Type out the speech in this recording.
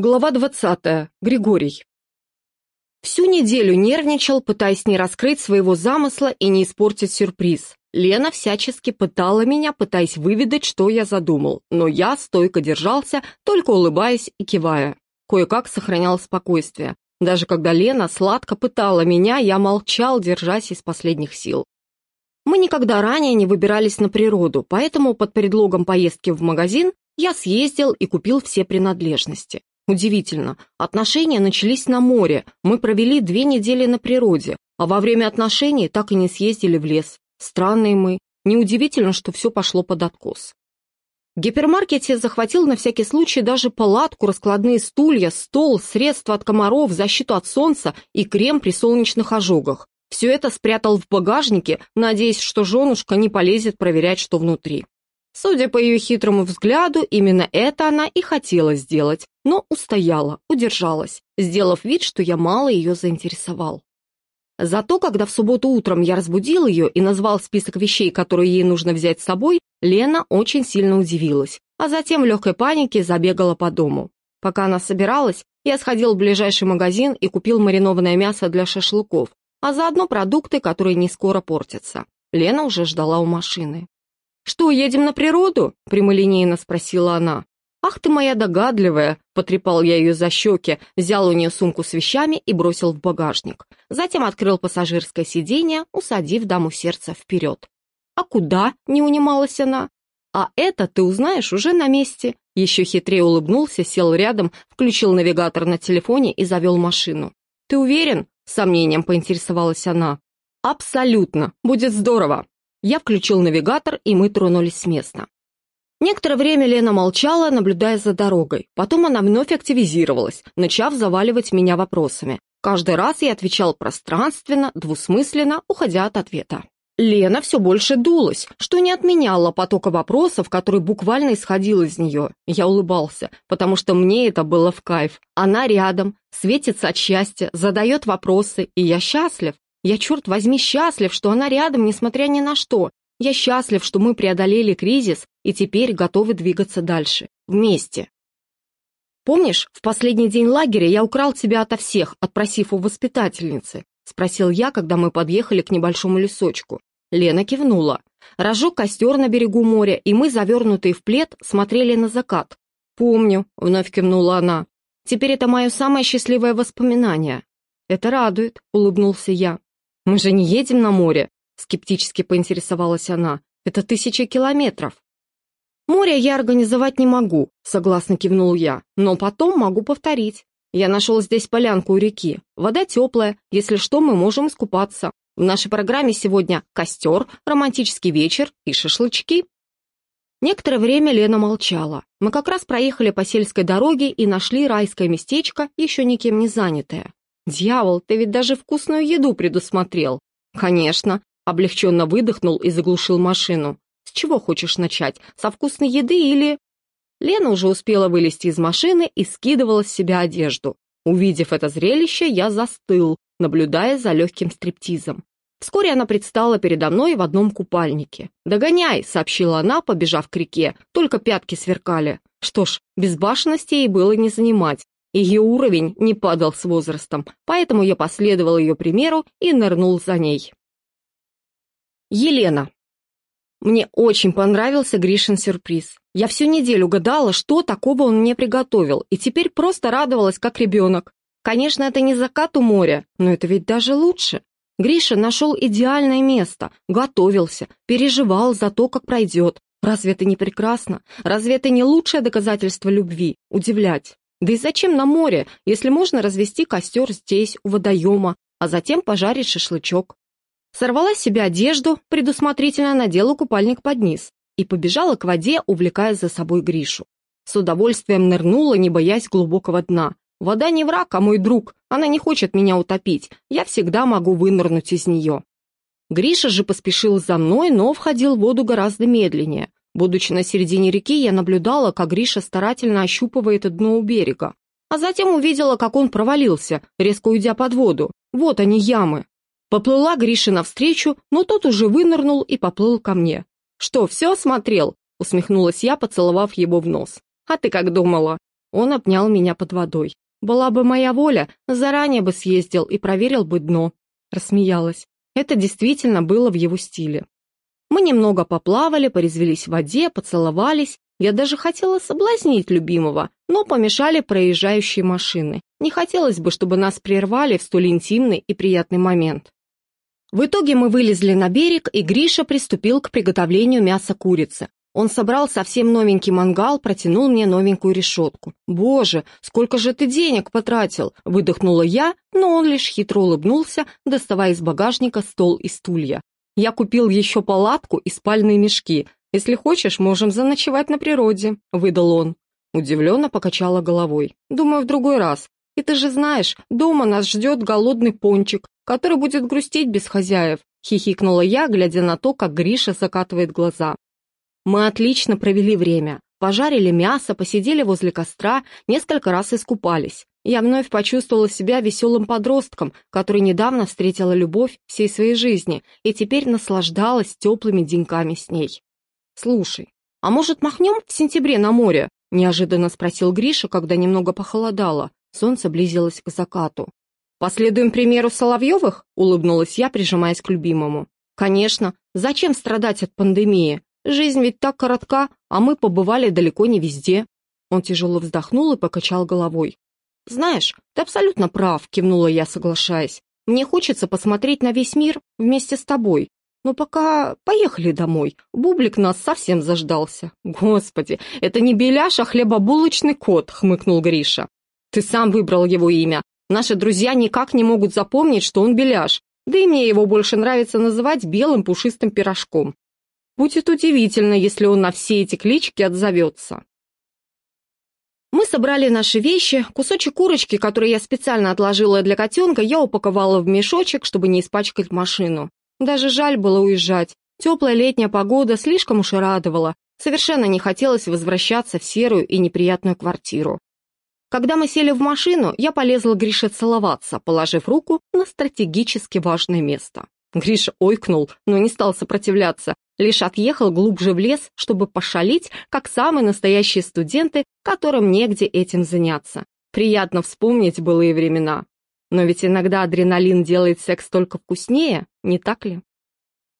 Глава 20. Григорий. Всю неделю нервничал, пытаясь не раскрыть своего замысла и не испортить сюрприз. Лена всячески пытала меня, пытаясь выведать, что я задумал, но я стойко держался, только улыбаясь и кивая. Кое-как сохранял спокойствие. Даже когда Лена сладко пытала меня, я молчал, держась из последних сил. Мы никогда ранее не выбирались на природу, поэтому под предлогом поездки в магазин я съездил и купил все принадлежности. Удивительно, отношения начались на море, мы провели две недели на природе, а во время отношений так и не съездили в лес. Странные мы. Неудивительно, что все пошло под откос. В гипермаркете захватил на всякий случай даже палатку, раскладные стулья, стол, средства от комаров, защиту от солнца и крем при солнечных ожогах. Все это спрятал в багажнике, надеясь, что женушка не полезет проверять, что внутри. Судя по ее хитрому взгляду, именно это она и хотела сделать, но устояла, удержалась, сделав вид, что я мало ее заинтересовал. Зато, когда в субботу утром я разбудил ее и назвал список вещей, которые ей нужно взять с собой, Лена очень сильно удивилась, а затем в легкой панике забегала по дому. Пока она собиралась, я сходил в ближайший магазин и купил маринованное мясо для шашлыков, а заодно продукты, которые не скоро портятся. Лена уже ждала у машины. «Что, едем на природу?» — прямолинейно спросила она. «Ах ты моя догадливая!» — потрепал я ее за щеки, взял у нее сумку с вещами и бросил в багажник. Затем открыл пассажирское сиденье, усадив даму сердца вперед. «А куда?» — не унималась она. «А это ты узнаешь уже на месте». Еще хитрее улыбнулся, сел рядом, включил навигатор на телефоне и завел машину. «Ты уверен?» — сомнением поинтересовалась она. «Абсолютно. Будет здорово. Я включил навигатор, и мы тронулись с места. Некоторое время Лена молчала, наблюдая за дорогой. Потом она вновь активизировалась, начав заваливать меня вопросами. Каждый раз я отвечал пространственно, двусмысленно, уходя от ответа. Лена все больше дулась, что не отменяло потока вопросов, который буквально исходил из нее. Я улыбался, потому что мне это было в кайф. Она рядом, светится от счастья, задает вопросы, и я счастлив. Я, черт возьми, счастлив, что она рядом, несмотря ни на что. Я счастлив, что мы преодолели кризис и теперь готовы двигаться дальше. Вместе. Помнишь, в последний день лагеря я украл тебя ото всех, отпросив у воспитательницы? Спросил я, когда мы подъехали к небольшому лесочку. Лена кивнула. Разжег костер на берегу моря, и мы, завернутые в плед, смотрели на закат. «Помню», — вновь кивнула она. «Теперь это мое самое счастливое воспоминание». «Это радует», — улыбнулся я. «Мы же не едем на море», — скептически поинтересовалась она. «Это тысяча километров». «Море я организовать не могу», — согласно кивнул я, «но потом могу повторить. Я нашел здесь полянку у реки. Вода теплая, если что, мы можем искупаться. В нашей программе сегодня костер, романтический вечер и шашлычки». Некоторое время Лена молчала. Мы как раз проехали по сельской дороге и нашли райское местечко, еще никем не занятое. «Дьявол, ты ведь даже вкусную еду предусмотрел». «Конечно», — облегченно выдохнул и заглушил машину. «С чего хочешь начать? Со вкусной еды или...» Лена уже успела вылезти из машины и скидывала с себя одежду. Увидев это зрелище, я застыл, наблюдая за легким стриптизом. Вскоре она предстала передо мной в одном купальнике. «Догоняй!» — сообщила она, побежав к реке, только пятки сверкали. Что ж, безбашенности ей было не занимать. Ее уровень не падал с возрастом, поэтому я последовал ее примеру и нырнул за ней. Елена. Мне очень понравился Гришин сюрприз. Я всю неделю гадала, что такого он мне приготовил, и теперь просто радовалась, как ребенок. Конечно, это не закат у моря, но это ведь даже лучше. Гриша нашел идеальное место, готовился, переживал за то, как пройдет. Разве это не прекрасно? Разве это не лучшее доказательство любви? Удивлять. Да и зачем на море, если можно развести костер здесь, у водоема, а затем пожарить шашлычок? Сорвала с себя одежду, предусмотрительно надела купальник под низ и побежала к воде, увлекая за собой Гришу. С удовольствием нырнула, не боясь глубокого дна. Вода не враг, а мой друг. Она не хочет меня утопить. Я всегда могу вынырнуть из нее. Гриша же поспешил за мной, но входил в воду гораздо медленнее. Будучи на середине реки, я наблюдала, как Гриша старательно ощупывает дно у берега. А затем увидела, как он провалился, резко уйдя под воду. Вот они, ямы. Поплыла Гриша навстречу, но тот уже вынырнул и поплыл ко мне. «Что, все осмотрел?» — усмехнулась я, поцеловав его в нос. «А ты как думала?» Он обнял меня под водой. Была бы моя воля, заранее бы съездил и проверил бы дно. Рассмеялась. Это действительно было в его стиле. Мы немного поплавали, порезвились в воде, поцеловались. Я даже хотела соблазнить любимого, но помешали проезжающие машины. Не хотелось бы, чтобы нас прервали в столь интимный и приятный момент. В итоге мы вылезли на берег, и Гриша приступил к приготовлению мяса курицы. Он собрал совсем новенький мангал, протянул мне новенькую решетку. «Боже, сколько же ты денег потратил!» — выдохнула я, но он лишь хитро улыбнулся, доставая из багажника стол и стулья. «Я купил еще палатку и спальные мешки. Если хочешь, можем заночевать на природе», — выдал он. Удивленно покачала головой. «Думаю, в другой раз. И ты же знаешь, дома нас ждет голодный пончик, который будет грустить без хозяев», — хихикнула я, глядя на то, как Гриша закатывает глаза. Мы отлично провели время. Пожарили мясо, посидели возле костра, несколько раз искупались. Я вновь почувствовала себя веселым подростком, который недавно встретила любовь всей своей жизни и теперь наслаждалась теплыми деньками с ней. «Слушай, а может махнем в сентябре на море?» – неожиданно спросил Гриша, когда немного похолодало. Солнце близилось к закату. «Последуем примеру Соловьевых?» — улыбнулась я, прижимаясь к любимому. «Конечно. Зачем страдать от пандемии? Жизнь ведь так коротка, а мы побывали далеко не везде». Он тяжело вздохнул и покачал головой. «Знаешь, ты абсолютно прав», — кивнула я, соглашаясь. «Мне хочется посмотреть на весь мир вместе с тобой. Но пока поехали домой. Бублик нас совсем заждался». «Господи, это не беляш, а хлебобулочный кот», — хмыкнул Гриша. Ты сам выбрал его имя. Наши друзья никак не могут запомнить, что он беляш. Да и мне его больше нравится называть белым пушистым пирожком. Будет удивительно, если он на все эти клички отзовется. Мы собрали наши вещи, кусочек курочки, который я специально отложила для котенка, я упаковала в мешочек, чтобы не испачкать машину. Даже жаль было уезжать. Теплая летняя погода слишком уж и радовала. Совершенно не хотелось возвращаться в серую и неприятную квартиру. Когда мы сели в машину, я полезла Грише целоваться, положив руку на стратегически важное место. Гриша ойкнул, но не стал сопротивляться, лишь отъехал глубже в лес, чтобы пошалить, как самые настоящие студенты, которым негде этим заняться. Приятно вспомнить былые времена. Но ведь иногда адреналин делает секс только вкуснее, не так ли?